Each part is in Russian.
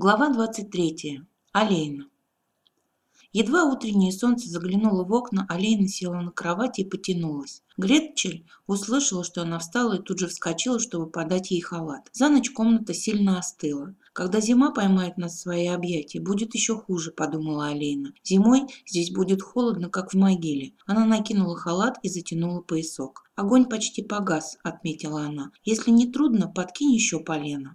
Глава 23. Алейна. Едва утреннее солнце заглянуло в окна, Алейна села на кровати и потянулась. Гретчель услышала, что она встала и тут же вскочила, чтобы подать ей халат. За ночь комната сильно остыла. «Когда зима поймает нас в свои объятия, будет еще хуже», – подумала Алейна. «Зимой здесь будет холодно, как в могиле». Она накинула халат и затянула поясок. «Огонь почти погас», – отметила она. «Если не трудно, подкинь еще полено».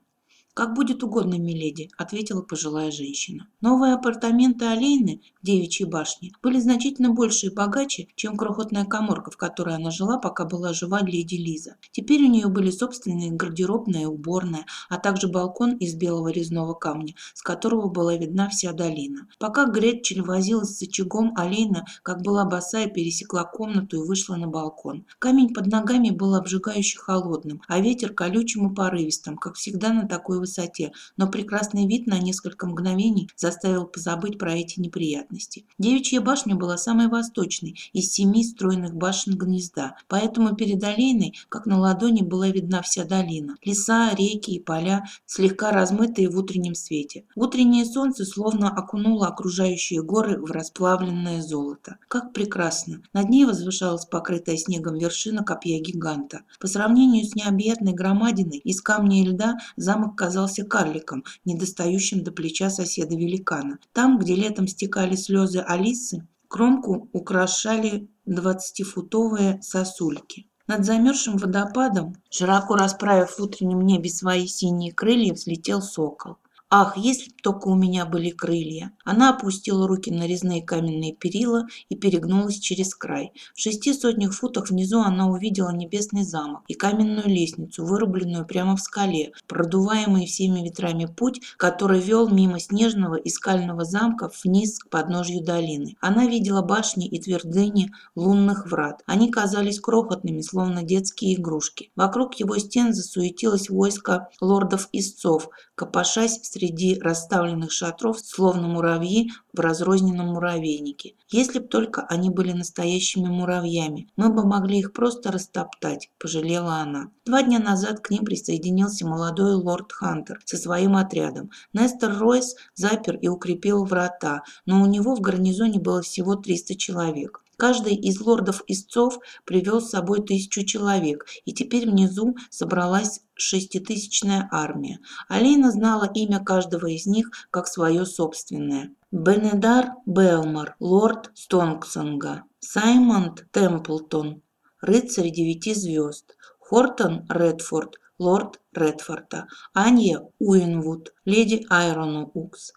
«Как будет угодно, миледи», – ответила пожилая женщина. Новые апартаменты Алейны в девичьей башне были значительно больше и богаче, чем крохотная коморка, в которой она жила, пока была жива леди Лиза. Теперь у нее были собственные гардеробная и уборная, а также балкон из белого резного камня, с которого была видна вся долина. Пока Гретчель возилась с очагом, Алейна, как была босая, пересекла комнату и вышла на балкон. Камень под ногами был обжигающе холодным, а ветер колючим и порывистым, как всегда на такой высоте, но прекрасный вид на несколько мгновений заставил позабыть про эти неприятности. Девичья башня была самой восточной из семи стройных башен гнезда, поэтому перед Олейной, как на ладони, была видна вся долина. Леса, реки и поля, слегка размытые в утреннем свете. Утреннее солнце словно окунуло окружающие горы в расплавленное золото. Как прекрасно! Над ней возвышалась покрытая снегом вершина копья гиганта. По сравнению с необъятной громадиной из камня и льда замок казался казался карликом, недостающим до плеча соседа-великана. Там, где летом стекали слезы Алисы, кромку украшали двадцатифутовые сосульки. Над замерзшим водопадом, широко расправив в утреннем небе свои синие крылья, взлетел сокол. Ах, если б только у меня были крылья. Она опустила руки на резные каменные перила и перегнулась через край. В шести сотнях футах внизу она увидела небесный замок и каменную лестницу, вырубленную прямо в скале, продуваемый всеми ветрами путь, который вел мимо снежного и скального замка вниз к подножью долины. Она видела башни и твердыни лунных врат. Они казались крохотными, словно детские игрушки. Вокруг его стен засуетилось войско лордов-истцов, копошась среди расставленных шатров, словно муравьи в разрозненном муравейнике. Если б только они были настоящими муравьями, мы бы могли их просто растоптать, пожалела она. Два дня назад к ним присоединился молодой лорд Хантер со своим отрядом. Нестор Ройс запер и укрепил врата, но у него в гарнизоне было всего 300 человек. Каждый из лордов-истцов привел с собой тысячу человек, и теперь внизу собралась шеститысячная армия. Алина знала имя каждого из них как свое собственное. Бенедар Белмар, лорд Стонгсонга, Саймонд Темплтон, рыцарь девяти звезд, Хортон Редфорд, лорд Редфорда, Анья Уинвуд, леди Айрона Укс,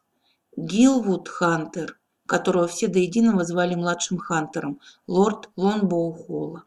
Гилвуд Хантер, которого все до единого звали младшим Хантером, лорд Лонбоу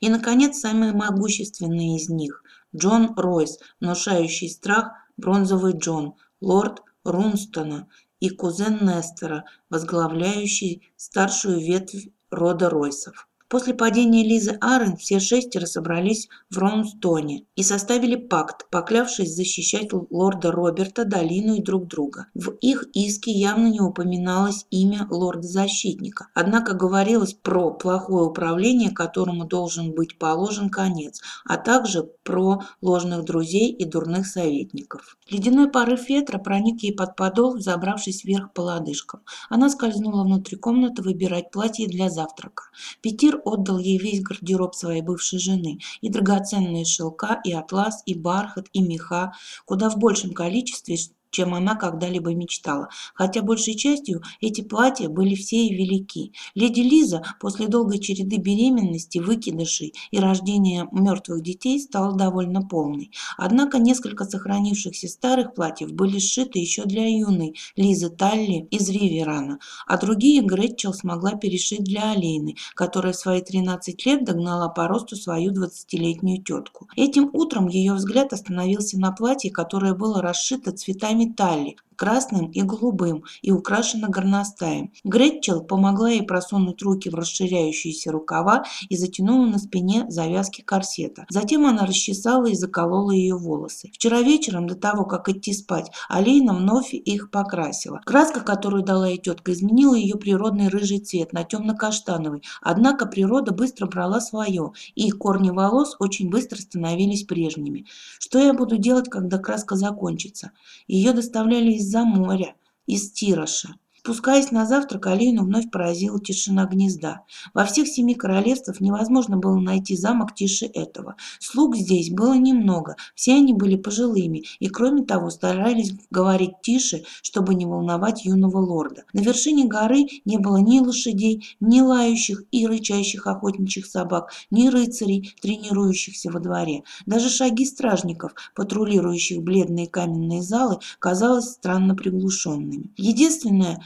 И, наконец, самый могущественный из них – Джон Ройс, внушающий страх Бронзовый Джон, лорд Рунстона и кузен Нестера, возглавляющий старшую ветвь рода Ройсов. После падения Лизы Арен все шестеро собрались в Ромстоне и составили пакт, поклявшись защищать лорда Роберта, долину и друг друга. В их иске явно не упоминалось имя лорда-защитника, однако говорилось про плохое управление, которому должен быть положен конец, а также про ложных друзей и дурных советников. Ледяной порыв ветра проник ей под подол, забравшись вверх по лодыжкам. Она скользнула внутрь комнаты выбирать платье для завтрака. Петир отдал ей весь гардероб своей бывшей жены, и драгоценные шелка, и атлас, и бархат, и меха, куда в большем количестве, чем она когда-либо мечтала, хотя большей частью эти платья были все и велики. Леди Лиза после долгой череды беременности, выкидышей и рождения мертвых детей стала довольно полной. Однако несколько сохранившихся старых платьев были сшиты еще для юной Лизы Талли из Риверана, а другие Гретчел смогла перешить для Алейны, которая в свои 13 лет догнала по росту свою 20-летнюю тетку. Этим утром ее взгляд остановился на платье, которое было расшито цветами Талли, красным и голубым и украшена горностаем. Гретчел помогла ей просунуть руки в расширяющиеся рукава и затянула на спине завязки корсета. Затем она расчесала и заколола ее волосы. Вчера вечером, до того, как идти спать, Алейна вновь их покрасила. Краска, которую дала ей тетка, изменила ее природный рыжий цвет на темно-каштановый. Однако природа быстро брала свое, и корни волос очень быстро становились прежними. Что я буду делать, когда краска закончится? Ее доставляли из из-за моря, из Тироша. Спускаясь на завтрак, Алину вновь поразила тишина гнезда. Во всех семи королевствах невозможно было найти замок тише этого. Слуг здесь было немного, все они были пожилыми, и кроме того старались говорить тише, чтобы не волновать юного лорда. На вершине горы не было ни лошадей, ни лающих и рычащих охотничьих собак, ни рыцарей, тренирующихся во дворе. Даже шаги стражников, патрулирующих бледные каменные залы, казалось странно приглушенными. Единственное,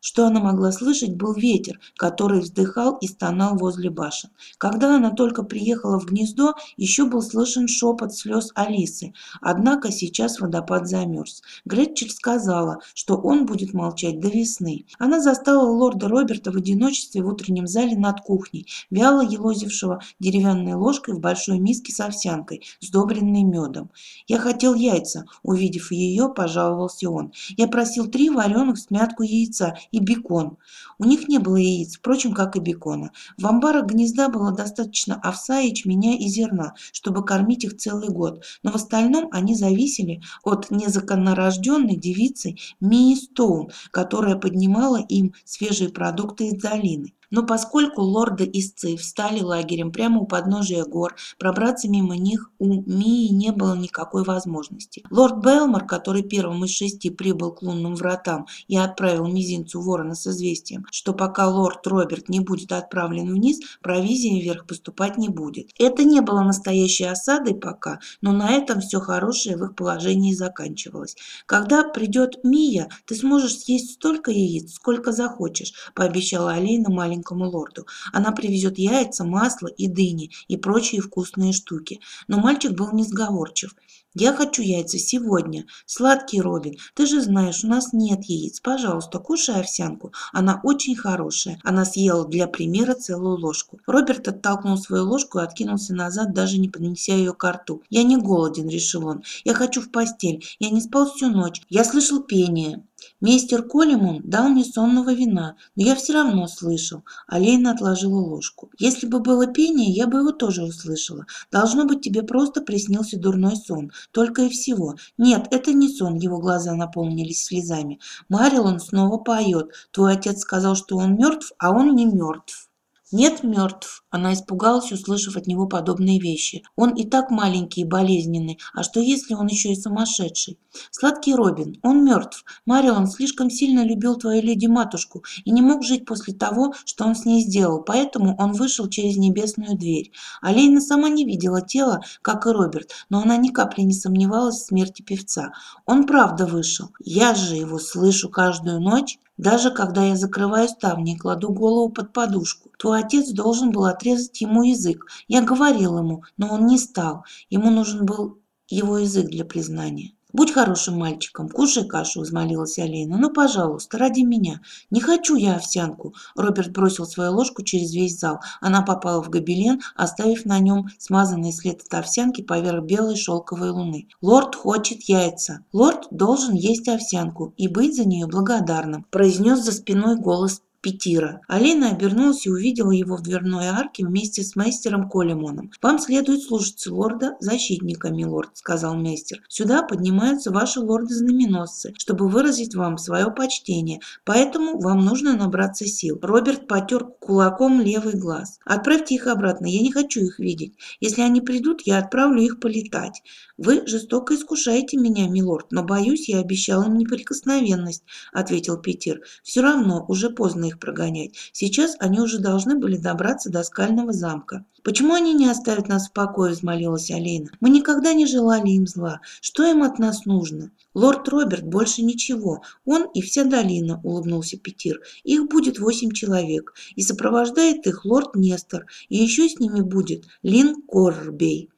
что она могла слышать, был ветер, который вздыхал и стонал возле башен. Когда она только приехала в гнездо, еще был слышен шепот слез Алисы. Однако сейчас водопад замерз. Гретчель сказала, что он будет молчать до весны. Она застала лорда Роберта в одиночестве в утреннем зале над кухней, вяло елозившего деревянной ложкой в большой миске с овсянкой, сдобренной медом. «Я хотел яйца», увидев ее, пожаловался он. «Я просил три вареных смятку яйца и бекон. У них не было яиц, впрочем, как и бекона. В амбарах гнезда было достаточно овса, ячменя и зерна, чтобы кормить их целый год, но в остальном они зависели от незаконнорожденной девицы Мии Стоун, которая поднимала им свежие продукты из долины. Но поскольку лорды истцы встали лагерем прямо у подножия гор, пробраться мимо них у Мии не было никакой возможности. Лорд Белмор, который первым из шести прибыл к лунным вратам и отправил мизинцу ворона с известием, что пока лорд Роберт не будет отправлен вниз, провизия вверх поступать не будет. Это не было настоящей осадой пока, но на этом все хорошее в их положении заканчивалось. Когда придет Мия, ты сможешь съесть столько яиц, сколько захочешь, пообещала Алина маленькому маленькому лорду. Она привезет яйца, масло и дыни и прочие вкусные штуки. Но мальчик был несговорчив. «Я хочу яйца сегодня. Сладкий Робин, ты же знаешь, у нас нет яиц. Пожалуйста, кушай овсянку. Она очень хорошая». Она съела для примера целую ложку. Роберт оттолкнул свою ложку и откинулся назад, даже не поднеся ее к рту. «Я не голоден», — решил он. «Я хочу в постель. Я не спал всю ночь. Я слышал пение». Мистер Коллимун дал мне сонного вина, но я все равно слышал. Алейна отложила ложку. Если бы было пение, я бы его тоже услышала. Должно быть, тебе просто приснился дурной сон. Только и всего. Нет, это не сон. Его глаза наполнились слезами. Марилон снова поет. Твой отец сказал, что он мертв, а он не мертв. Нет, мертв. Она испугалась, услышав от него подобные вещи. Он и так маленький и болезненный, а что если он еще и сумасшедший? Сладкий Робин, он мертв. Марион слишком сильно любил твою леди-матушку и не мог жить после того, что он с ней сделал, поэтому он вышел через небесную дверь. Алейна сама не видела тела, как и Роберт, но она ни капли не сомневалась в смерти певца. Он правда вышел. Я же его слышу каждую ночь. Даже когда я закрываю ставни и кладу голову под подушку. Твой отец должен был отрезать ему язык. Я говорил ему, но он не стал. Ему нужен был его язык для признания. «Будь хорошим мальчиком, кушай кашу», – взмолилась Алина. «Ну, пожалуйста, ради меня. Не хочу я овсянку». Роберт бросил свою ложку через весь зал. Она попала в гобелен, оставив на нем смазанный след от овсянки поверх белой шелковой луны. «Лорд хочет яйца. Лорд должен есть овсянку и быть за нее благодарным», – произнес за спиной голос Петира. Алина обернулась и увидела его в дверной арке вместе с мастером Колемоном. «Вам следует слушаться лорда-защитника, милорд», — сказал мастер. «Сюда поднимаются ваши лорды-знаменосцы, чтобы выразить вам свое почтение, поэтому вам нужно набраться сил». Роберт потер кулаком левый глаз. «Отправьте их обратно, я не хочу их видеть. Если они придут, я отправлю их полетать. Вы жестоко искушаете меня, милорд, но, боюсь, я обещал им неприкосновенность», — ответил Петир. «Все равно, уже поздно их прогонять. Сейчас они уже должны были добраться до скального замка. «Почему они не оставят нас в покое?» – взмолилась Алина. «Мы никогда не желали им зла. Что им от нас нужно?» «Лорд Роберт больше ничего. Он и вся долина», – улыбнулся Петир. «Их будет восемь человек. И сопровождает их лорд Нестор. И еще с ними будет Лин Корбей».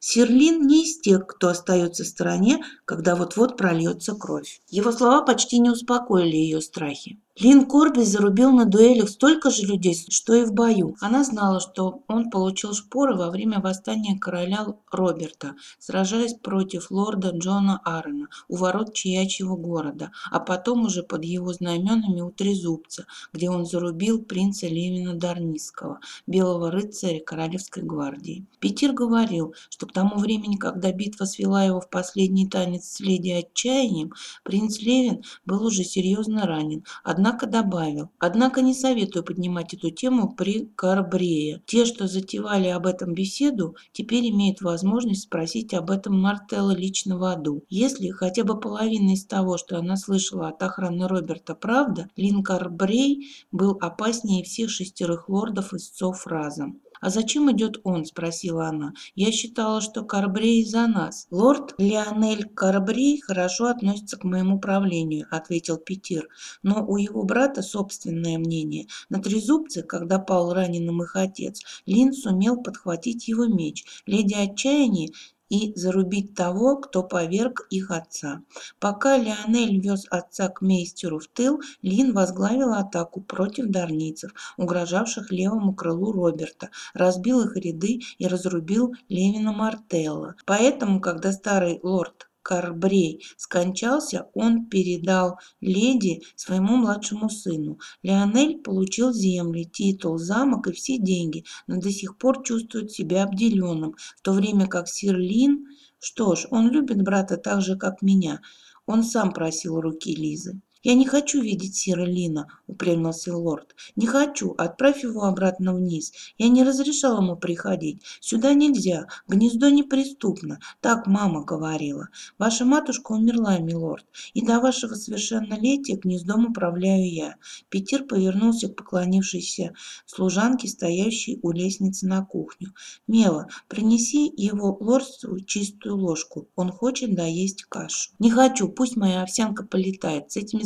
Серлин не из тех, кто остается в стороне, когда вот-вот прольется кровь. Его слова почти не успокоили ее страхи. Лин Корби зарубил на дуэлях столько же людей, что и в бою. Она знала, что он получил шпоры во время восстания короля Роберта, сражаясь против лорда Джона Аарона у ворот Чаячьего города, а потом уже под его знаменами у Трезубца, где он зарубил принца Левина Дарнийского, белого рыцаря Королевской гвардии. Петир говорил, что к тому времени, когда битва свела его в последний танец с леди отчаянием, принц Левин был уже серьезно ранен, однако однако добавил. Однако не советую поднимать эту тему при Карбрее. Те, что затевали об этом беседу, теперь имеют возможность спросить об этом Мартелла лично в аду. Если хотя бы половина из того, что она слышала от охраны Роберта, правда, Лин Карбрей был опаснее всех шестерых лордов истцов разом. «А зачем идет он?» – спросила она. «Я считала, что Карбрей за нас». «Лорд Леонель Карбрей хорошо относится к моему правлению», – ответил Петир. «Но у его брата собственное мнение. На трезубце, когда пал раненым их отец, Лин сумел подхватить его меч. Леди Отчаяние и зарубить того, кто поверг их отца. Пока Леонель вез отца к мейстеру в тыл, Лин возглавила атаку против дарницев, угрожавших левому крылу Роберта, разбил их ряды и разрубил Левина Мартелла. Поэтому, когда старый лорд Карбрей скончался, он передал леди своему младшему сыну. Леонель получил земли, титул, замок и все деньги, но до сих пор чувствует себя обделенным, в то время как сир Лин, что ж, он любит брата так же, как меня. Он сам просил руки Лизы. «Я не хочу видеть Сира Лина», — упрямился лорд. «Не хочу. Отправь его обратно вниз. Я не разрешал ему приходить. Сюда нельзя. Гнездо неприступно. Так мама говорила. Ваша матушка умерла, милорд, и до вашего совершеннолетия гнездом управляю я». Петер повернулся к поклонившейся служанке, стоящей у лестницы на кухню. «Мела, принеси его лордству чистую ложку. Он хочет доесть кашу». «Не хочу. Пусть моя овсянка полетает». С этими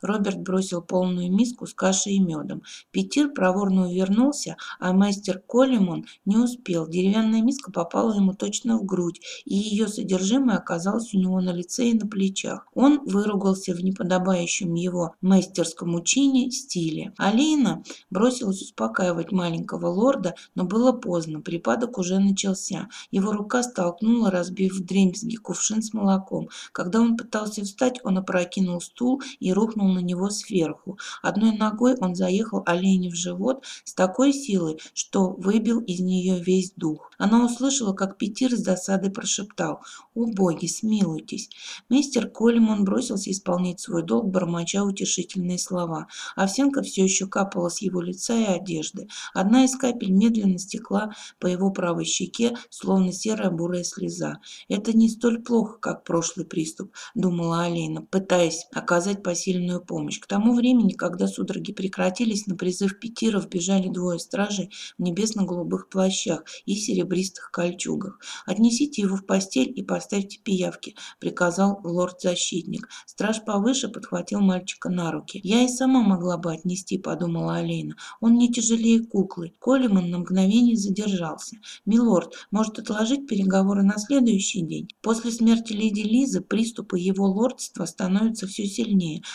Роберт бросил полную миску с кашей и медом. Петир проворно увернулся, а мастер Колемон не успел. Деревянная миска попала ему точно в грудь, и ее содержимое оказалось у него на лице и на плечах. Он выругался в неподобающем его мастерском учении стиле. Алина бросилась успокаивать маленького лорда, но было поздно, припадок уже начался. Его рука столкнула, разбив в дребезги кувшин с молоком. Когда он пытался встать, он опрокинул стул и рухнул на него сверху. Одной ногой он заехал олене в живот с такой силой, что выбил из нее весь дух. Она услышала, как Петир с досадой прошептал «О боги, смилуйтесь!». Мистер Колемон бросился исполнять свой долг, бормоча утешительные слова. Овсянка все еще капала с его лица и одежды. Одна из капель медленно стекла по его правой щеке, словно серая бурая слеза. «Это не столь плохо, как прошлый приступ», — думала Алина, пытаясь оказать посильную помощь. К тому времени, когда судороги прекратились, на призыв Петиров бежали двое стражей в небесно-голубых плащах и серебристых кольчугах. «Отнесите его в постель и поставьте пиявки», — приказал лорд-защитник. Страж повыше подхватил мальчика на руки. «Я и сама могла бы отнести», — подумала Алейна. «Он не тяжелее куклы». Колеман на мгновение задержался. «Милорд, может отложить переговоры на следующий день?» После смерти леди Лизы приступы его лордства становятся все сильнее,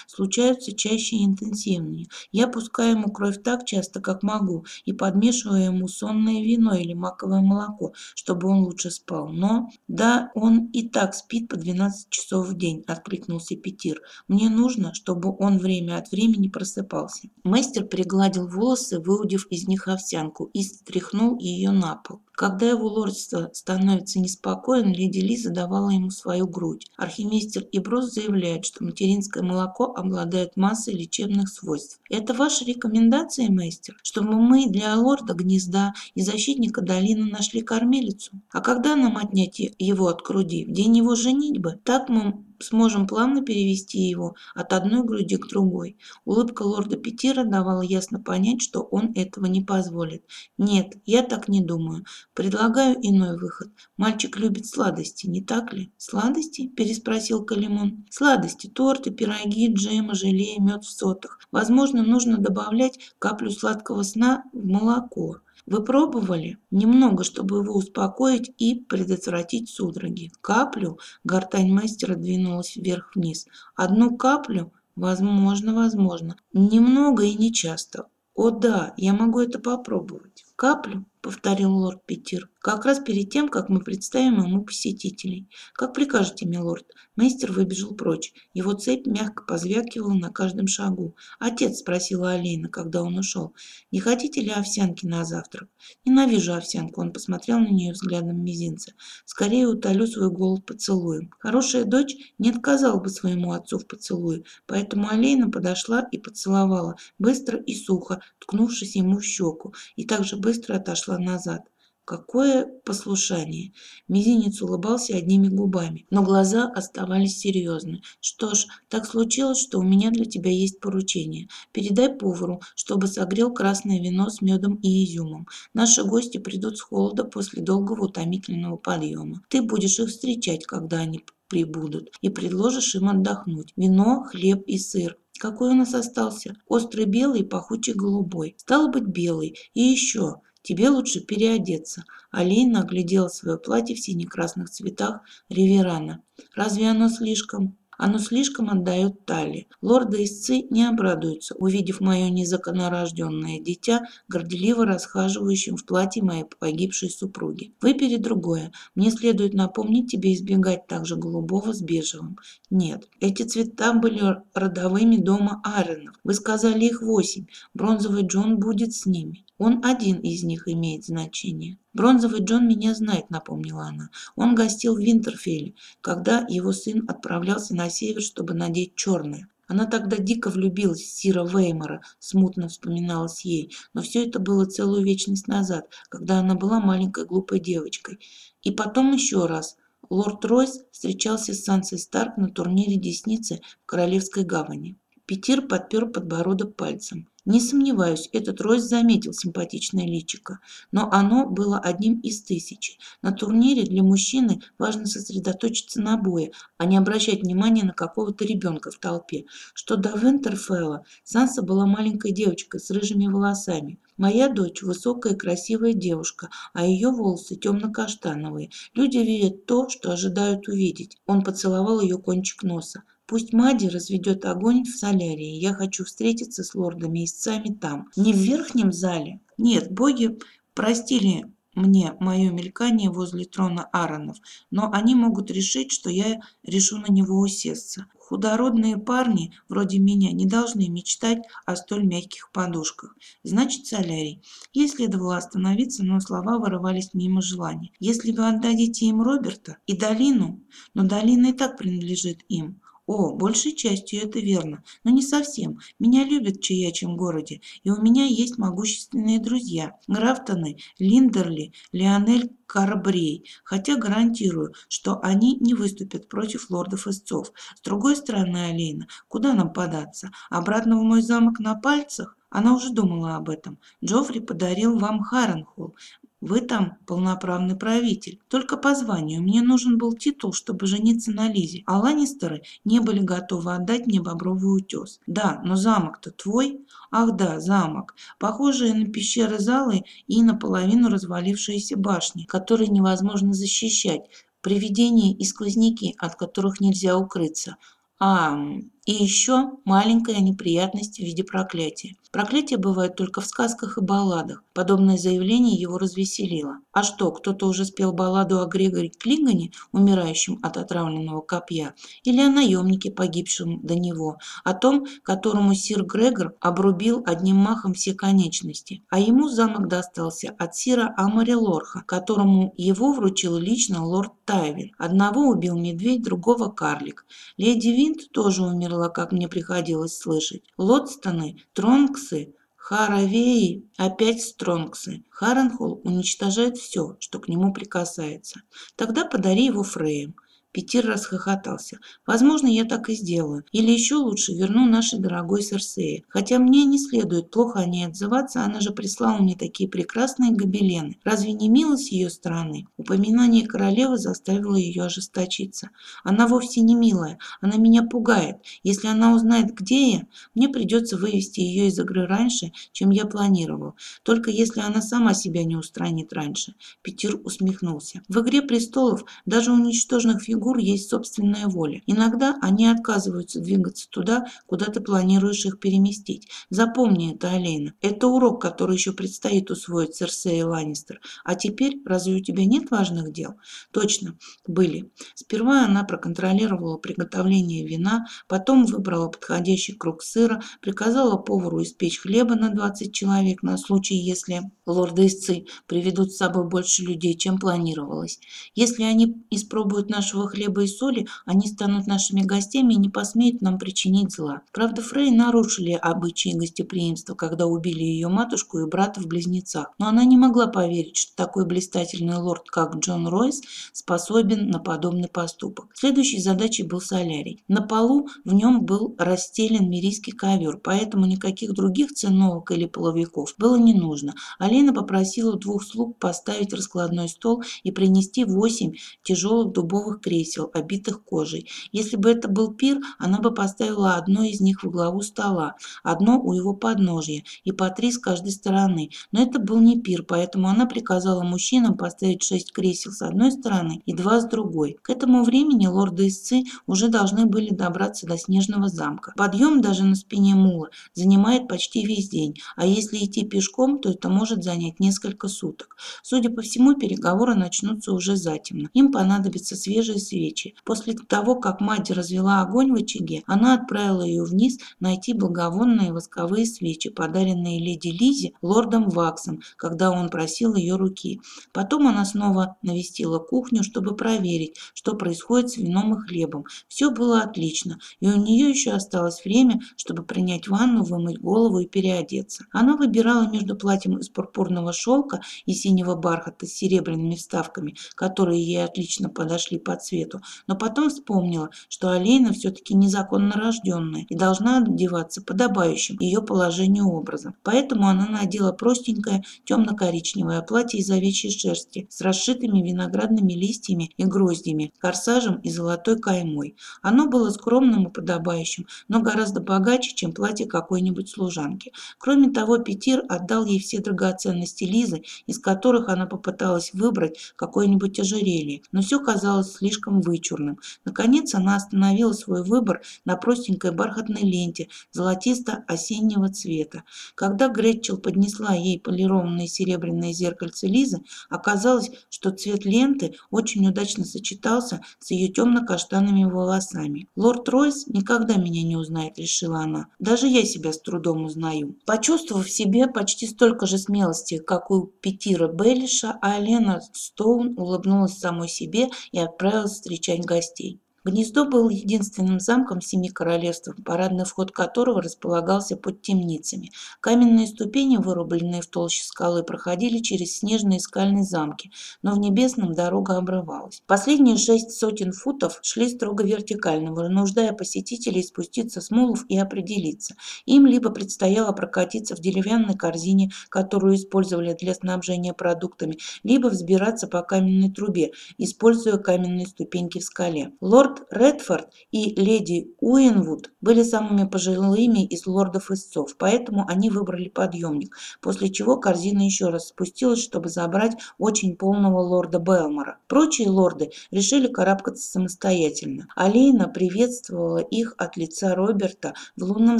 случаются чаще и интенсивнее. Я пускаю ему кровь так часто, как могу, и подмешиваю ему сонное вино или маковое молоко, чтобы он лучше спал. Но, да, он и так спит по 12 часов в день, откликнулся Петир. Мне нужно, чтобы он время от времени просыпался. Мастер пригладил волосы, выудив из них овсянку, и стряхнул ее на пол. Когда его лордство становится неспокоен, леди Лиза давала ему свою грудь. Архимейстер Иброс заявляет, что материнское молоко обладает массой лечебных свойств. Это ваша рекомендация, мастер, чтобы мы для лорда гнезда и защитника долины нашли кормилицу? А когда нам отнять его от груди? В день его женитьбы? Так мы сможем плавно перевести его от одной груди к другой. Улыбка лорда Петира давала ясно понять, что он этого не позволит. Нет, я так не думаю. Предлагаю иной выход. Мальчик любит сладости, не так ли? Сладости? Переспросил Калимон. Сладости, торты, пироги, джемы, желе, мед в сотах. Возможно, нужно добавлять каплю сладкого сна в молоко. Вы пробовали? Немного, чтобы его успокоить и предотвратить судороги. Каплю? Гортань мастера двинулась вверх-вниз. Одну каплю? Возможно, возможно. Немного и не часто. О да, я могу это попробовать. Каплю, повторил лорд Питер, как раз перед тем, как мы представим ему посетителей. Как прикажете, милорд. Мейстер выбежал прочь. Его цепь мягко позвякивала на каждом шагу. «Отец», — спросила Алина, когда он ушел, — «не хотите ли овсянки на завтрак?» «Ненавижу овсянку», — он посмотрел на нее взглядом мизинца. «Скорее утолю свой голод поцелуем». Хорошая дочь не отказала бы своему отцу в поцелуе, поэтому Алина подошла и поцеловала, быстро и сухо, ткнувшись ему в щеку, и также быстро отошла назад. Какое послушание! Мизинец улыбался одними губами, но глаза оставались серьезны. Что ж, так случилось, что у меня для тебя есть поручение. Передай повару, чтобы согрел красное вино с медом и изюмом. Наши гости придут с холода после долгого утомительного подъема. Ты будешь их встречать, когда они прибудут, и предложишь им отдохнуть. Вино, хлеб и сыр. Какой у нас остался? Острый белый и пахучий голубой. Стало быть, белый. И еще. Тебе лучше переодеться. Алина оглядела свое платье в сине-красных цветах Риверана. Разве оно слишком? Оно слишком отдает талии. Лорды истцы не обрадуются, увидев мое незаконорожденное дитя, горделиво расхаживающим в платье моей погибшей супруги. Выбери другое. Мне следует напомнить тебе избегать также голубого с бежевым. Нет, эти цвета были родовыми дома Аренов. Вы сказали их восемь. Бронзовый Джон будет с ними. Он один из них имеет значение. Бронзовый Джон меня знает, напомнила она. Он гостил в Винтерфелле, когда его сын отправлялся на север, чтобы надеть черное. Она тогда дико влюбилась в Сира Веймора, смутно вспоминалось ей, но все это было целую вечность назад, когда она была маленькой глупой девочкой. И потом еще раз. Лорд Ройс встречался с Сансой Старк на турнире Десницы в Королевской гавани. Петир подпер подбородок пальцем. Не сомневаюсь, этот Ройс заметил симпатичное личико, но оно было одним из тысячи. На турнире для мужчины важно сосредоточиться на бое, а не обращать внимания на какого-то ребенка в толпе. Что до Винтерфелла, Санса была маленькой девочкой с рыжими волосами. Моя дочь – высокая и красивая девушка, а ее волосы темно-каштановые. Люди видят то, что ожидают увидеть. Он поцеловал ее кончик носа. Пусть Мади разведет огонь в солярии. Я хочу встретиться с лордами и истцами там. Не в верхнем зале. Нет, боги простили мне мое мелькание возле трона Ааронов, но они могут решить, что я решу на него усесться. Худородные парни, вроде меня, не должны мечтать о столь мягких подушках. Значит, солярий. Ей следовало остановиться, но слова вырывались мимо желания. Если вы отдадите им Роберта и долину, но долина и так принадлежит им, о, большей частью это верно, но не совсем. Меня любят в чаячьем городе, и у меня есть могущественные друзья. Графтоны, Линдерли, Леонель Карбрей, хотя гарантирую, что они не выступят против лордов-истцов. С другой стороны, Алейна, куда нам податься? Обратно в мой замок на пальцах? Она уже думала об этом. Джоффри подарил вам Харренхолл. Вы там полноправный правитель. Только по званию. Мне нужен был титул, чтобы жениться на Лизе. А Ланнистеры не были готовы отдать мне Бобровый утес. Да, но замок-то твой. Ах да, замок. Похожие на пещеры залы и наполовину развалившиеся башни, которые невозможно защищать. Привидения и сквозняки, от которых нельзя укрыться. А, и еще маленькая неприятность в виде проклятия. Проклятие бывает только в сказках и балладах. Подобное заявление его развеселило. А что, кто-то уже спел балладу о Грегоре Клигане, умирающем от отравленного копья, или о наемнике, погибшем до него, о том, которому сир Грегор обрубил одним махом все конечности. А ему замок достался от сира Амари Лорха, которому его вручил лично лорд Тайвин. Одного убил медведь, другого карлик. Леди Винт тоже умерла, как мне приходилось слышать. Лотстоны, Тронкс Стронгсы, Харавеи, опять Стронгсы. Харенхолл уничтожает все, что к нему прикасается. Тогда подари его Фреем. Петир расхохотался. «Возможно, я так и сделаю. Или еще лучше верну нашей дорогой Серсее. Хотя мне не следует плохо о ней отзываться, она же прислала мне такие прекрасные гобелены. Разве не мило с ее стороны?» Упоминание королевы заставило ее ожесточиться. «Она вовсе не милая. Она меня пугает. Если она узнает, где я, мне придется вывести ее из игры раньше, чем я планировал. Только если она сама себя не устранит раньше». Петир усмехнулся. «В «Игре престолов» даже уничтоженных фигур фигур есть собственная воля. Иногда они отказываются двигаться туда, куда ты планируешь их переместить. Запомни это, Алейна. Это урок, который еще предстоит усвоить Церсея Ланнистер. А теперь, разве у тебя нет важных дел? Точно, были. Сперва она проконтролировала приготовление вина, потом выбрала подходящий круг сыра, приказала повару испечь хлеба на 20 человек на случай, если лорды истцы приведут с собой больше людей, чем планировалось. Если они испробуют нашего хлеба и соли, они станут нашими гостями и не посмеют нам причинить зла. Правда, Фрей нарушили обычаи гостеприимства, когда убили ее матушку и брата в близнецах, но она не могла поверить, что такой блистательный лорд, как Джон Ройс, способен на подобный поступок. Следующей задачей был солярий. На полу в нем был расстелен мирийский ковер, поэтому никаких других циновок или половиков было не нужно. Алина попросила двух слуг поставить раскладной стол и принести восемь тяжелых дубовых кресел, обитых кожей. Если бы это был пир, она бы поставила одно из них в главу стола, одно у его подножья и по три с каждой стороны. Но это был не пир, поэтому она приказала мужчинам поставить шесть кресел с одной стороны и два с другой. К этому времени лорды истцы уже должны были добраться до снежного замка. Подъем даже на спине мула занимает почти весь день, а если идти пешком, то это может занять несколько суток. Судя по всему, переговоры начнутся уже затемно. Им понадобятся свежие свечи. После того, как мать развела огонь в очаге, она отправила ее вниз найти благовонные восковые свечи, подаренные леди Лизе лордом Ваксом, когда он просил ее руки. Потом она снова навестила кухню, чтобы проверить, что происходит с вином и хлебом. Все было отлично, и у нее еще осталось время, чтобы принять ванну, вымыть голову и переодеться. Она выбирала между платьем из пурпурного шелка и синего бархата с серебряными вставками, которые ей отлично подошли по цвету, но потом вспомнила, что Алейна все-таки незаконно рожденная и должна одеваться подобающим ее положению образом. Поэтому она надела простенькое темно-коричневое платье из овечьей шерсти с расшитыми виноградными листьями и гроздями, корсажем и золотой каймой. Оно было скромным и подобающим, но гораздо богаче, чем платье какой-нибудь служанки. Кроме того, Петир отдал ей все драгоценности Лизы, из которых она попыталась выбрать какое-нибудь ожерелье, но все казалось слишком вычурным. Наконец она остановила свой выбор на простенькой бархатной ленте золотисто-осеннего цвета. Когда Гретчел поднесла ей полированное серебряное зеркальце Лизы, оказалось, что цвет ленты очень удачно сочетался с ее темно-каштанными волосами. «Лорд Ройс никогда меня не узнает», — решила она. «Даже я себя с трудом узнаю». Почувствовав в себе почти столько же смелости, как у Петира Беллиша, Алена Стоун улыбнулась самой себе и отправилась встречать гостей. Гнездо был единственным замком семи королевствах, парадный вход которого располагался под темницами. Каменные ступени, вырубленные в толще скалы, проходили через снежные скальные замки, но в небесном дорога обрывалась. Последние шесть сотен футов шли строго вертикально, вынуждая посетителей спуститься с мулов и определиться. Им либо предстояло прокатиться в деревянной корзине, которую использовали для снабжения продуктами, либо взбираться по каменной трубе, используя каменные ступеньки в скале. Лорд Редфорд и леди Уинвуд были самыми пожилыми из лордов-истцов, поэтому они выбрали подъемник, после чего корзина еще раз спустилась, чтобы забрать очень полного лорда Белмора. Прочие лорды решили карабкаться самостоятельно. Алина приветствовала их от лица Роберта в лунном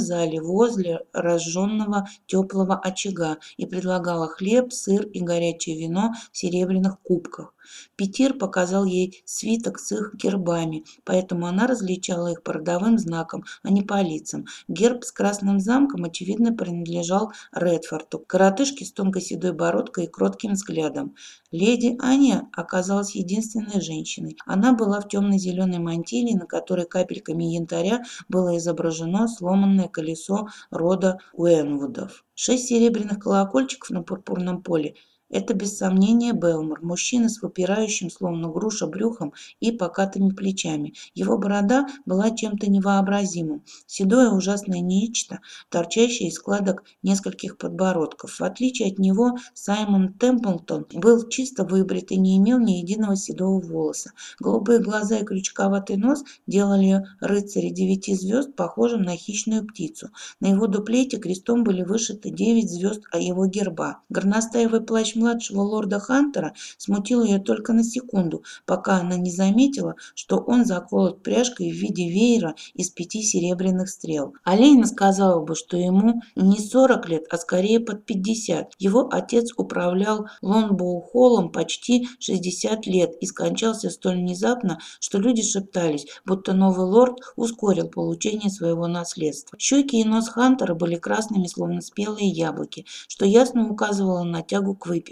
зале возле разжженного теплого очага и предлагала хлеб, сыр и горячее вино в серебряных кубках. Петир показал ей свиток с их гербами, поэтому она различала их по родовым знакам, а не по лицам. Герб с красным замком, очевидно, принадлежал Редфорду, коротышке с тонкой седой бородкой и кротким взглядом. Леди Аня оказалась единственной женщиной. Она была в темно-зеленой мантилии, на которой капельками янтаря было изображено сломанное колесо рода Уэнвудов. Шесть серебряных колокольчиков на пурпурном поле это без сомнения Белмор, мужчина с выпирающим, словно груша, брюхом и покатыми плечами. Его борода была чем-то невообразимым. Седое ужасное нечто, торчащее из складок нескольких подбородков. В отличие от него, Саймон Темплтон был чисто выбрит и не имел ни единого седого волоса. Голубые глаза и крючковатый нос делали рыцаря девяти звезд похожим на хищную птицу. На его дуплете крестом были вышиты девять звезд а его герба. Горностаевый плащ младшего лорда Хантера смутил ее только на секунду, пока она не заметила, что он заколот пряжкой в виде веера из пяти серебряных стрел. Алейна сказала бы, что ему не 40 лет, а скорее под 50. Его отец управлял Лонбоу-холлом почти 60 лет и скончался столь внезапно, что люди шептались, будто новый лорд ускорил получение своего наследства. Щеки и нос Хантера были красными, словно спелые яблоки, что ясно указывало на тягу к выпивке.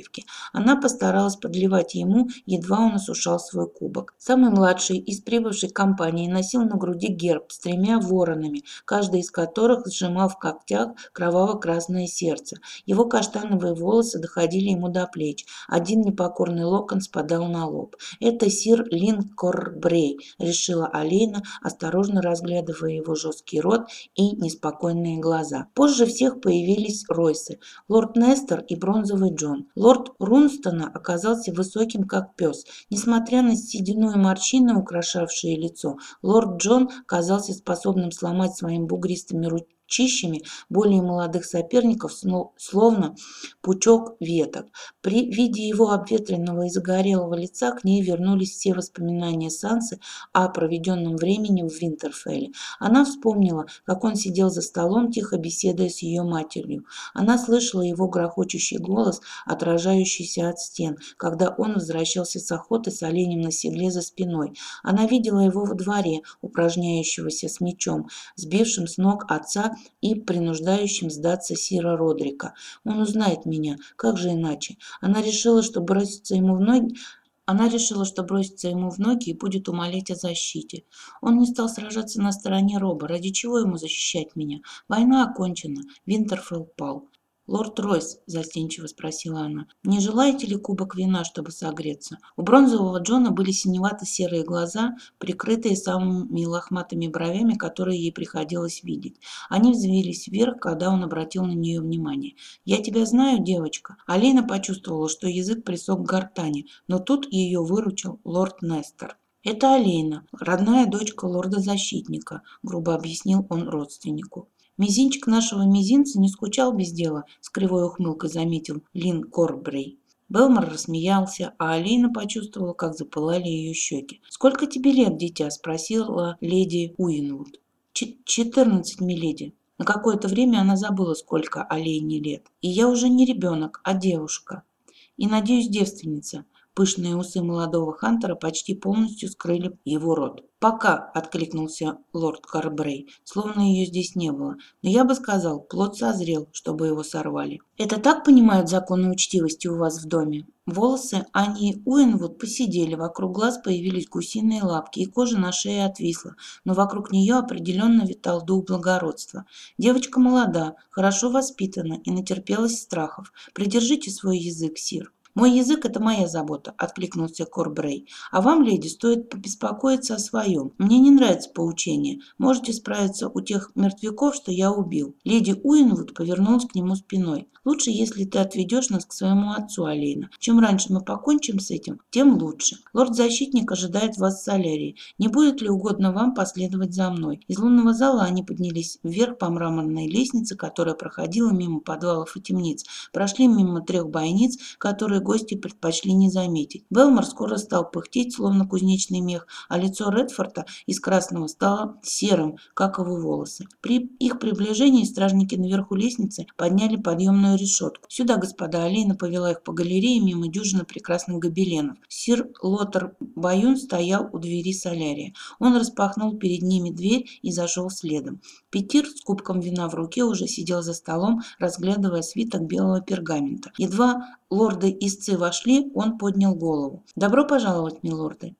Она постаралась подливать ему, едва он осушал свой кубок. Самый младший из прибывшей компании носил на груди герб с тремя воронами, каждый из которых сжимал в когтях кроваво-красное сердце. Его каштановые волосы доходили ему до плеч. Один непокорный локон спадал на лоб. «Это сир Линкорбрей», — решила Алина, осторожно разглядывая его жесткий рот и неспокойные глаза. Позже всех появились Ройсы, лорд Нестер и Бронзовый Джон. Лорд Рунстона оказался высоким, как пес. Несмотря на седину и морщины, украшавшие лицо, лорд Джон казался способным сломать своим бугристыми руками чищами более молодых соперников, словно пучок веток. При виде его обветренного и загорелого лица к ней вернулись все воспоминания Сансы о проведенном времени в Винтерфелле. Она вспомнила, как он сидел за столом, тихо беседуя с ее матерью. Она слышала его грохочущий голос, отражающийся от стен, когда он возвращался с охоты с оленем на седле за спиной. Она видела его во дворе, упражняющегося с мечом, сбившим с ног отца и принуждающим сдаться Сира Родрика. Он узнает меня, как же иначе? Она решила, что бросится ему в ноги, она решила, что бросится ему в ноги и будет умолять о защите. Он не стал сражаться на стороне Роба. Ради чего ему защищать меня? Война окончена. Винтерфелл пал. «Лорд Ройс», – застенчиво спросила она, – «не желаете ли кубок вина, чтобы согреться?» У бронзового Джона были синевато-серые глаза, прикрытые самыми лохматыми бровями, которые ей приходилось видеть. Они взвились вверх, когда он обратил на нее внимание. «Я тебя знаю, девочка». Алина почувствовала, что язык присох к гортани, но тут ее выручил лорд Нестер. «Это Алейна, родная дочка лорда-защитника», – грубо объяснил он родственнику. Мизинчик нашего мизинца не скучал без дела, с кривой ухмылкой заметил Лин Корбрей. Белмор рассмеялся, а Алина почувствовала, как запылали ее щеки. «Сколько тебе лет, дитя?» – спросила леди Уинвуд. «Четырнадцать, миледи». На какое-то время она забыла, сколько Алине лет. «И я уже не ребенок, а девушка. И, надеюсь, девственница. Пышные усы молодого Хантера почти полностью скрыли его рот. «Пока», – откликнулся лорд Карбрей, словно ее здесь не было. «Но я бы сказал, плод созрел, чтобы его сорвали». «Это так понимают законы учтивости у вас в доме?» Волосы Ани Уинвуд посидели, вокруг глаз появились гусиные лапки, и кожа на шее отвисла, но вокруг нее определенно витал дух благородства. Девочка молода, хорошо воспитана и натерпелась страхов. Придержите свой язык, сир. «Мой язык – это моя забота», – откликнулся Корбрей. «А вам, леди, стоит побеспокоиться о своем. Мне не нравится поучение. Можете справиться у тех мертвяков, что я убил». Леди Уинвуд повернулась к нему спиной. «Лучше, если ты отведешь нас к своему отцу, Алейна. Чем раньше мы покончим с этим, тем лучше. Лорд-защитник ожидает вас в солярии. Не будет ли угодно вам последовать за мной?» Из лунного зала они поднялись вверх по мраморной лестнице, которая проходила мимо подвалов и темниц. Прошли мимо трех бойниц, которые гости предпочли не заметить. Белмор скоро стал пыхтеть, словно кузнечный мех, а лицо Редфорда из красного стало серым, как его волосы. При их приближении стражники наверху лестницы подняли подъемную решетку. «Сюда, господа!» Алина повела их по галерее мимо дюжины прекрасных гобеленов. Сир Лотер Баюн стоял у двери солярия. Он распахнул перед ними дверь и зашел следом. Петир с кубком вина в руке уже сидел за столом, разглядывая свиток белого пергамента. Едва лорды-истцы вошли, он поднял голову. «Добро пожаловать, милорды!»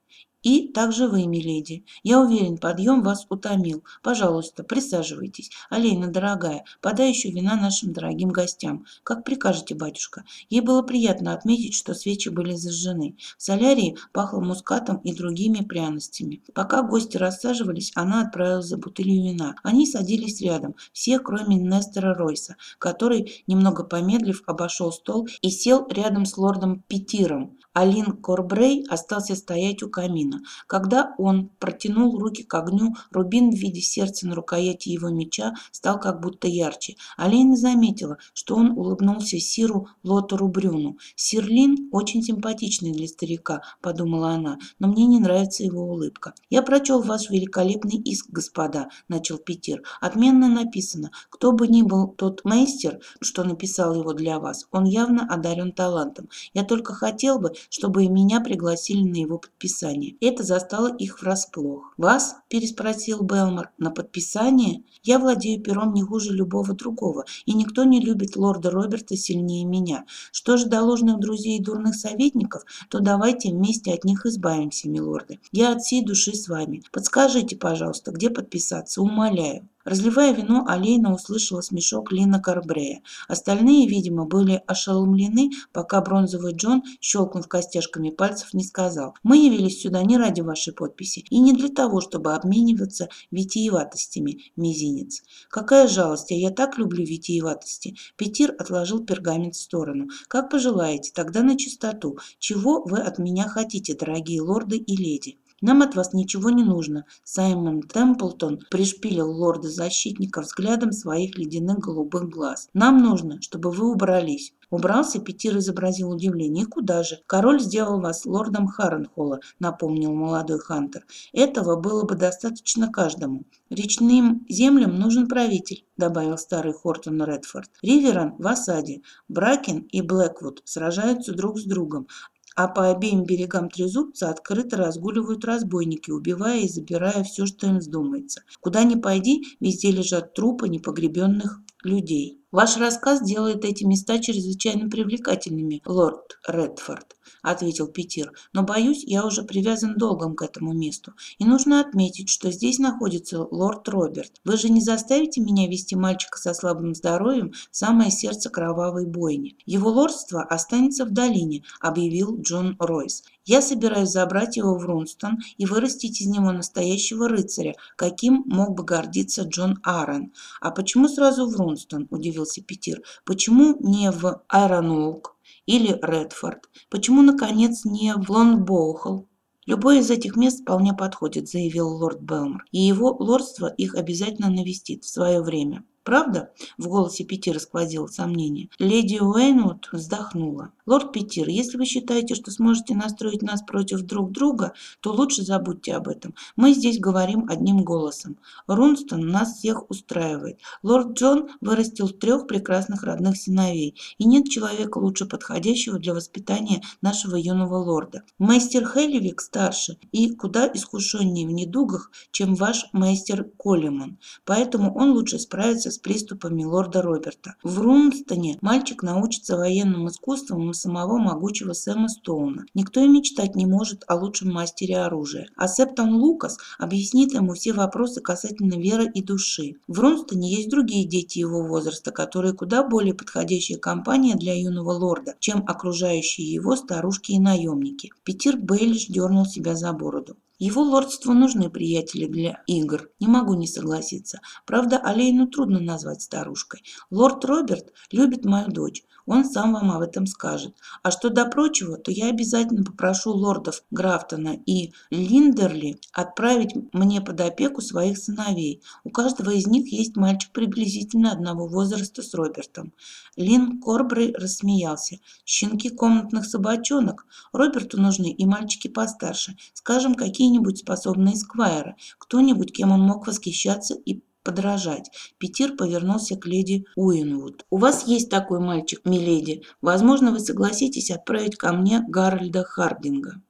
И также вы, миледи. Я уверен, подъем вас утомил. Пожалуйста, присаживайтесь. Алейна, дорогая, подай еще вина нашим дорогим гостям. Как прикажете, батюшка. Ей было приятно отметить, что свечи были зажжены. В солярии пахло мускатом и другими пряностями. Пока гости рассаживались, она отправилась за бутылью вина. Они садились рядом, все, кроме Нестера Ройса, который, немного помедлив, обошел стол и сел рядом с лордом Петиром. Алин Корбрей остался стоять у камина. Трудно. Когда он протянул руки к огню, рубин в виде сердца на рукояти его меча стал как будто ярче. Алейна заметила, что он улыбнулся Сиру Лотору Брюну. «Сирлин очень симпатичный для старика», – подумала она, – «но мне не нравится его улыбка». «Я прочел ваш великолепный иск, господа», – начал Питер. «Отменно написано. Кто бы ни был тот мейстер, что написал его для вас, он явно одарен талантом. Я только хотел бы, чтобы и меня пригласили на его подписание». Это застало их врасплох. «Вас?» – переспросил Белмор. «На подписание? Я владею пером не хуже любого другого, и никто не любит лорда Роберта сильнее меня. Что же до ложных друзей и дурных советников, то давайте вместе от них избавимся, милорды. Я от всей души с вами. Подскажите, пожалуйста, где подписаться, умоляю». Разливая вино, Алейна услышала смешок Лина Карбрея. Остальные, видимо, были ошеломлены, пока бронзовый Джон, щелкнув костяшками пальцев, не сказал. «Мы явились сюда не ради вашей подписи и не для того, чтобы обмениваться витиеватостями, мизинец. Какая жалость, а я так люблю витиеватости». Петир отложил пергамент в сторону. «Как пожелаете, тогда на чистоту. Чего вы от меня хотите, дорогие лорды и леди?» Нам от вас ничего не нужно. Саймон Темплтон пришпилил лорда-защитника взглядом своих ледяных голубых глаз. Нам нужно, чтобы вы убрались. Убрался, Петир изобразил удивление. И куда же? Король сделал вас лордом Харренхолла, напомнил молодой Хантер. Этого было бы достаточно каждому. Речным землям нужен правитель, добавил старый Хортон Редфорд. Риверан в осаде. Бракен и Блэквуд сражаются друг с другом, а по обеим берегам Трезубца открыто разгуливают разбойники, убивая и забирая все, что им вздумается. Куда ни пойди, везде лежат трупы непогребенных людей. Ваш рассказ делает эти места чрезвычайно привлекательными, лорд Редфорд, ответил Питер. Но боюсь, я уже привязан долгом к этому месту. И нужно отметить, что здесь находится лорд Роберт. Вы же не заставите меня вести мальчика со слабым здоровьем в самое сердце кровавой бойни. Его лордство останется в долине, объявил Джон Ройс. Я собираюсь забрать его в Рунстон и вырастить из него настоящего рыцаря, каким мог бы гордиться Джон Аарон. А почему сразу в Рунстон? Удивился Питер. «Почему не в Айронолк или Редфорд? Почему, наконец, не в Лонгбоухол?» «Любое из этих мест вполне подходит», – заявил лорд Белмор, «и его лордство их обязательно навестит в свое время». Правда? В голосе Питера сквозило сомнение. Леди Уэйнвуд вздохнула. Лорд Питер, если вы считаете, что сможете настроить нас против друг друга, то лучше забудьте об этом. Мы здесь говорим одним голосом. Рунстон нас всех устраивает. Лорд Джон вырастил трех прекрасных родных сыновей, и нет человека лучше подходящего для воспитания нашего юного лорда. Мастер Хелливик старше и куда искушеннее в недугах, чем ваш мастер Коллиман, поэтому он лучше справится с приступами лорда Роберта. В Рунстоне мальчик научится военным искусствам у самого могучего Сэма Стоуна. Никто и мечтать не может о лучшем мастере оружия. А Септон Лукас объяснит ему все вопросы касательно веры и души. В Рунстоне есть другие дети его возраста, которые куда более подходящая компания для юного лорда, чем окружающие его старушки и наемники. Питер Бейлиш дернул себя за бороду. Его лордству нужны приятели для игр. Не могу не согласиться. Правда, Алейну трудно назвать старушкой. Лорд Роберт любит мою дочь. Он сам вам об этом скажет. А что до прочего, то я обязательно попрошу лордов Графтона и Линдерли отправить мне под опеку своих сыновей. У каждого из них есть мальчик приблизительно одного возраста с Робертом. Лин Корбрей рассмеялся. Щенки комнатных собачонок. Роберту нужны и мальчики постарше. Скажем, какие-нибудь способные сквайры. Кто-нибудь, кем он мог восхищаться и подражать. Петир повернулся к леди Уинвуд. «У вас есть такой мальчик, миледи. Возможно, вы согласитесь отправить ко мне Гарольда Хардинга».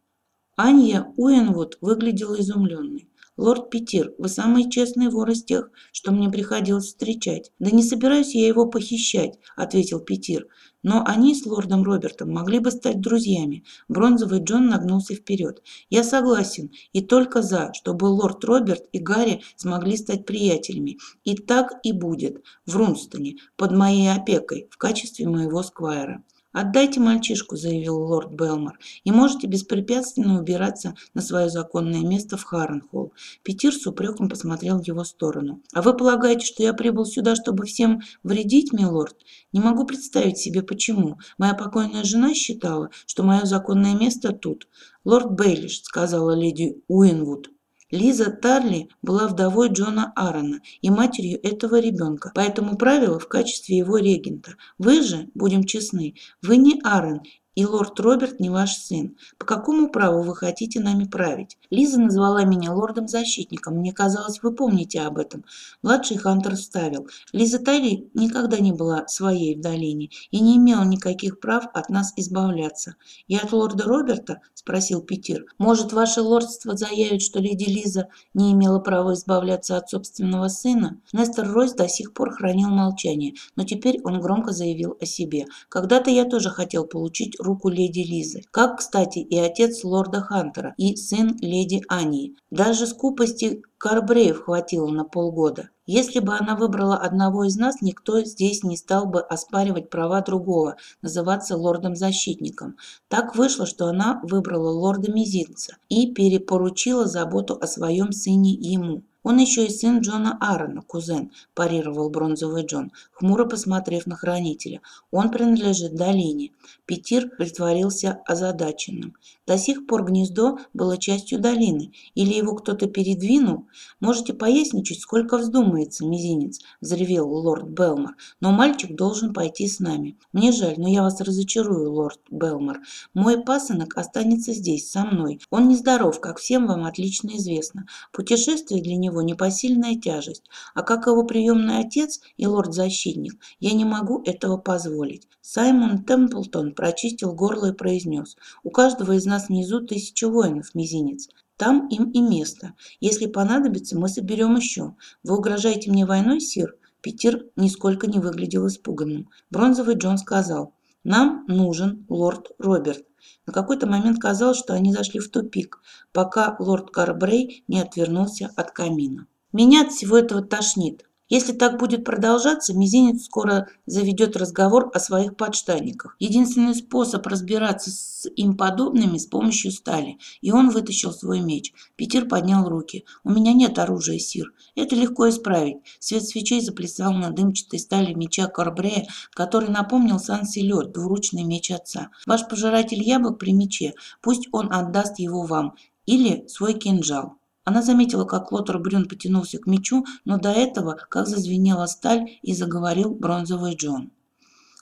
Анья Уинвуд выглядела изумленной. «Лорд Петир, вы самый честный вор из тех, что мне приходилось встречать». «Да не собираюсь я его похищать», – ответил Петир. «Но они с лордом Робертом могли бы стать друзьями». Бронзовый Джон нагнулся вперед. «Я согласен, и только за, чтобы лорд Роберт и Гарри смогли стать приятелями. И так и будет, в Рунстоне, под моей опекой, в качестве моего сквайра». «Отдайте мальчишку», – заявил лорд Белмор, – «и можете беспрепятственно убираться на свое законное место в Харренхолл». Петир с упреком посмотрел в его сторону. «А вы полагаете, что я прибыл сюда, чтобы всем вредить, милорд? Не могу представить себе, почему. Моя покойная жена считала, что мое законное место тут». «Лорд Бейлиш», – сказала леди Уинвуд, Лиза Тарли была вдовой Джона Аарона и матерью этого ребенка, поэтому правила в качестве его регента. Вы же, будем честны, вы не Аарон и лорд Роберт не ваш сын. По какому праву вы хотите нами править? Лиза назвала меня лордом-защитником. Мне казалось, вы помните об этом. Младший Хантер вставил. Лиза Тайли никогда не была своей в долине и не имела никаких прав от нас избавляться. И от лорда Роберта? Спросил Питер. Может, ваше лордство заявит, что леди Лиза не имела права избавляться от собственного сына? Нестор Ройс до сих пор хранил молчание, но теперь он громко заявил о себе. Когда-то я тоже хотел получить руку леди Лизы. Как, кстати, и отец лорда Хантера, и сын леди Ании. Даже скупости Карбреев хватило на полгода. Если бы она выбрала одного из нас, никто здесь не стал бы оспаривать права другого, называться лордом-защитником. Так вышло, что она выбрала лорда Мизинца и перепоручила заботу о своем сыне ему. Он еще и сын Джона Аарона, кузен, парировал бронзовый Джон, хмуро посмотрев на хранителя. Он принадлежит долине. Петир притворился озадаченным. До сих пор гнездо было частью долины. Или его кто-то передвинул? Можете поясничать, сколько вздумается, мизинец, взревел лорд Белмор. Но мальчик должен пойти с нами. Мне жаль, но я вас разочарую, лорд Белмор. Мой пасынок останется здесь, со мной. Он нездоров, как всем вам отлично известно. Путешествие для него непосильная тяжесть, а как его приемный отец и лорд-защитник, я не могу этого позволить. Саймон Темплтон прочистил горло и произнес, у каждого из нас внизу тысяча воинов, мизинец. Там им и место. Если понадобится, мы соберем еще. Вы угрожаете мне войной, сир? Питер нисколько не выглядел испуганным. Бронзовый Джон сказал, нам нужен лорд Роберт. На какой-то момент казалось, что они зашли в тупик, пока лорд Карбрей не отвернулся от камина. «Меня от всего этого тошнит. Если так будет продолжаться, Мизинец скоро заведет разговор о своих подштанниках. Единственный способ разбираться с им подобными с помощью стали. И он вытащил свой меч. Питер поднял руки. «У меня нет оружия, Сир. Это легко исправить». Свет свечей заплясал на дымчатой стали меча Корбрея, который напомнил Сан-Селер, двуручный меч отца. «Ваш пожиратель яблок при мече. Пусть он отдаст его вам. Или свой кинжал». Она заметила, как Лотер Брюн потянулся к мечу, но до этого, как зазвенела сталь, и заговорил бронзовый Джон.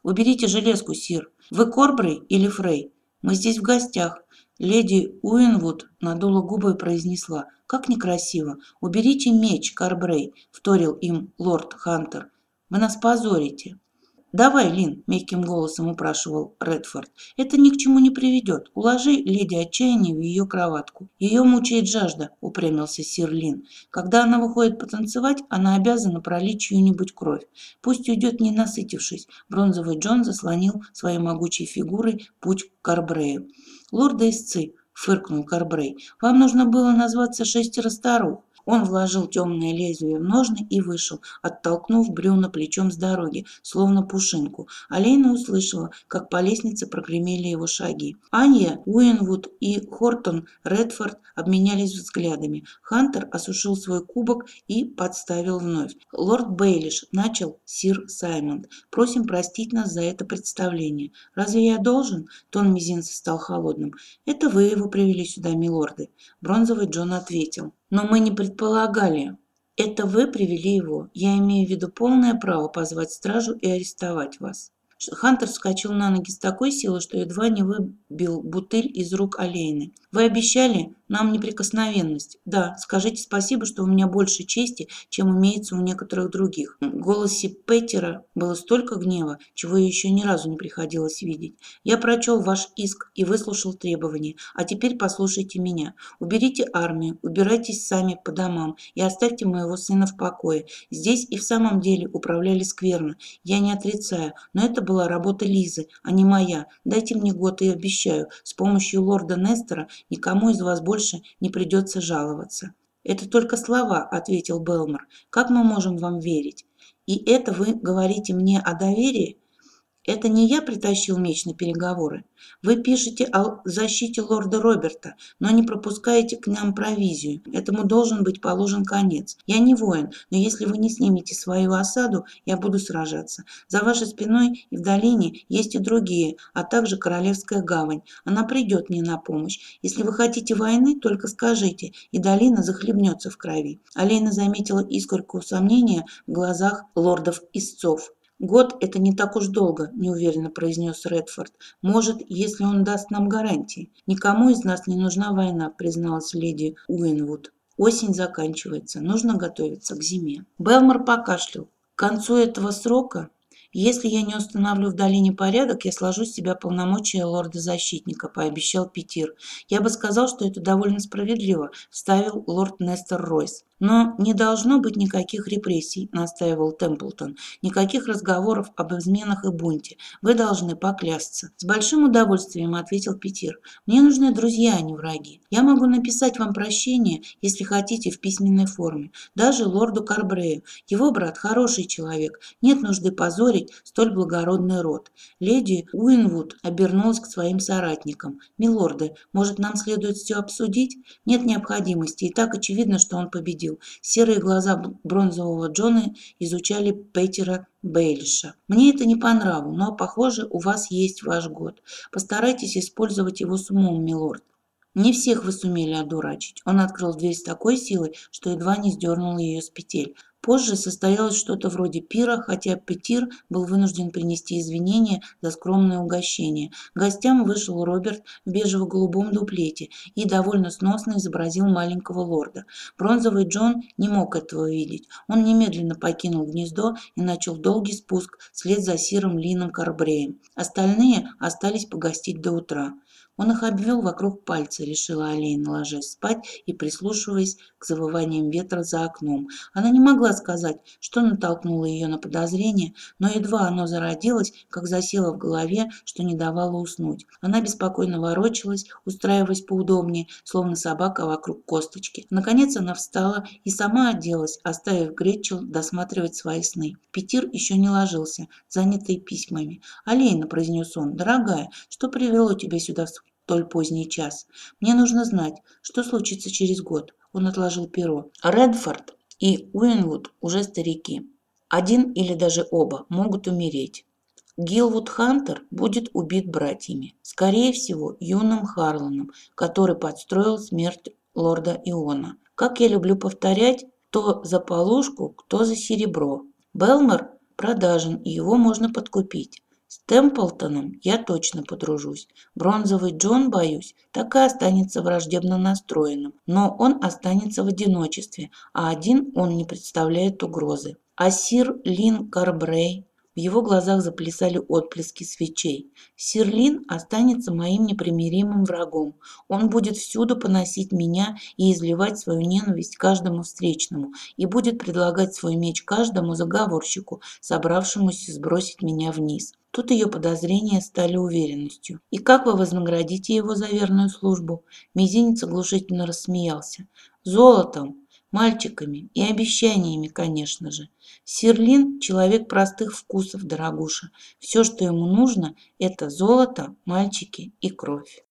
«Уберите железку, Сир. Вы Корбрей или Фрей? Мы здесь в гостях». Леди Уинвуд надула губы и произнесла. «Как некрасиво! Уберите меч, Карбрей!» – вторил им лорд Хантер. «Вы нас позорите!» «Давай, Лин», – мягким голосом упрашивал Редфорд. «Это ни к чему не приведет. Уложи леди отчаяния в ее кроватку. Ее мучает жажда», – упрямился сир Лин. «Когда она выходит потанцевать, она обязана пролить чью-нибудь кровь. Пусть уйдет не насытившись». Бронзовый Джон заслонил своей могучей фигурой путь к Карбрею. «Лорда истцы», – фыркнул Карбрей, – «вам нужно было назваться шестеро старух. Он вложил темное лезвие в ножны и вышел, оттолкнув Брюна плечом с дороги, словно пушинку. Алейна услышала, как по лестнице прогремели его шаги. Анья, Уинвуд и Хортон Редфорд обменялись взглядами. Хантер осушил свой кубок и подставил вновь. «Лорд Бейлиш», — начал сир Саймонд, — «просим простить нас за это представление. Разве я должен?» Тон мизинца стал холодным. «Это вы его привели сюда, милорды». Бронзовый Джон ответил. Но мы не предполагали. Это вы привели его. Я имею в виду полное право позвать стражу и арестовать вас. Хантер вскочил на ноги с такой силой, что едва не выбил бутыль из рук Олейны. «Вы обещали нам неприкосновенность. Да, скажите спасибо, что у меня больше чести, чем имеется у некоторых других». В голосе Петтера было столько гнева, чего еще ни разу не приходилось видеть. «Я прочел ваш иск и выслушал требования. А теперь послушайте меня. Уберите армию, убирайтесь сами по домам и оставьте моего сына в покое. Здесь и в самом деле управляли скверно. Я не отрицаю, но это была работа Лизы, а не моя. Дайте мне год и обещаю, с помощью лорда Нестора никому из вас больше не придется жаловаться. Это только слова, ответил Белмор. Как мы можем вам верить? И это вы говорите мне о доверии? Это не я притащил меч на переговоры. Вы пишете о защите лорда Роберта, но не пропускаете к нам провизию. Этому должен быть положен конец. Я не воин, но если вы не снимете свою осаду, я буду сражаться. За вашей спиной и в долине есть и другие, а также Королевская гавань. Она придет мне на помощь. Если вы хотите войны, только скажите, и долина захлебнется в крови. Алейна заметила искорку сомнения в глазах лордов-истцов. «Год – это не так уж долго», – неуверенно произнес Редфорд. «Может, если он даст нам гарантии. Никому из нас не нужна война», – призналась леди Уинвуд. «Осень заканчивается, нужно готовиться к зиме». Белмор покашлял. К концу этого срока «Если я не установлю в долине порядок, я сложу с себя полномочия лорда-защитника», – пообещал Петир. «Я бы сказал, что это довольно справедливо», – вставил лорд Нестер Ройс. «Но не должно быть никаких репрессий», – настаивал Темплтон. «Никаких разговоров об изменах и бунте. Вы должны поклясться». «С большим удовольствием», – ответил Петир. «Мне нужны друзья, а не враги. Я могу написать вам прощение, если хотите, в письменной форме. Даже лорду Карбрею. Его брат хороший человек. Нет нужды позорить столь благородный род». Леди Уинвуд обернулась к своим соратникам. «Милорды, может, нам следует все обсудить? Нет необходимости. И так очевидно, что он победил видел. Серые глаза бронзового Джона изучали Петера Бейлиша. Мне это не по нраву, но, похоже, у вас есть ваш год. Постарайтесь использовать его с умом, милорд. Не всех вы сумели одурачить. Он открыл дверь с такой силой, что едва не сдернул ее с петель. Позже состоялось что-то вроде пира, хотя Петир был вынужден принести извинения за скромное угощение. Гостям вышел Роберт в бежево-голубом дуплете и довольно сносно изобразил маленького лорда. Бронзовый Джон не мог этого видеть. Он немедленно покинул гнездо и начал долгий спуск вслед за сиром Лином Карбреем. Остальные остались погостить до утра. Он их обвел вокруг пальца, решила Алина, ложась спать и прислушиваясь к завываниям ветра за окном. Она не могла сказать, что натолкнуло ее на подозрение, но едва оно зародилось, как засело в голове, что не давало уснуть. Она беспокойно ворочалась, устраиваясь поудобнее, словно собака вокруг косточки. Наконец она встала и сама оделась, оставив Гретчел досматривать свои сны. Петир еще не ложился, занятый письмами. «Алейна», — произнес он, — «дорогая, что привело тебя сюда в столь поздний час. Мне нужно знать, что случится через год. Он отложил перо. Редфорд и Уинвуд уже старики. Один или даже оба могут умереть. Гилвуд Хантер будет убит братьями. Скорее всего, юным Харланом, который подстроил смерть лорда Иона. Как я люблю повторять, кто за полушку, кто за серебро. Белмор продажен, и его можно подкупить. С Темплтоном я точно подружусь. Бронзовый Джон, боюсь, так и останется враждебно настроенным. Но он останется в одиночестве, а один он не представляет угрозы. А сир Лин Карбрей... В его глазах заплясали отблески свечей. Сирлин останется моим непримиримым врагом. Он будет всюду поносить меня и изливать свою ненависть каждому встречному, и будет предлагать свой меч каждому заговорщику, собравшемуся сбросить меня вниз. Тут ее подозрения стали уверенностью. «И как вы вознаградите его за верную службу?» Мизинец оглушительно рассмеялся. «Золотом, мальчиками и обещаниями, конечно же. Сирлин – человек простых вкусов, дорогуша. Все, что ему нужно – это золото, мальчики и кровь».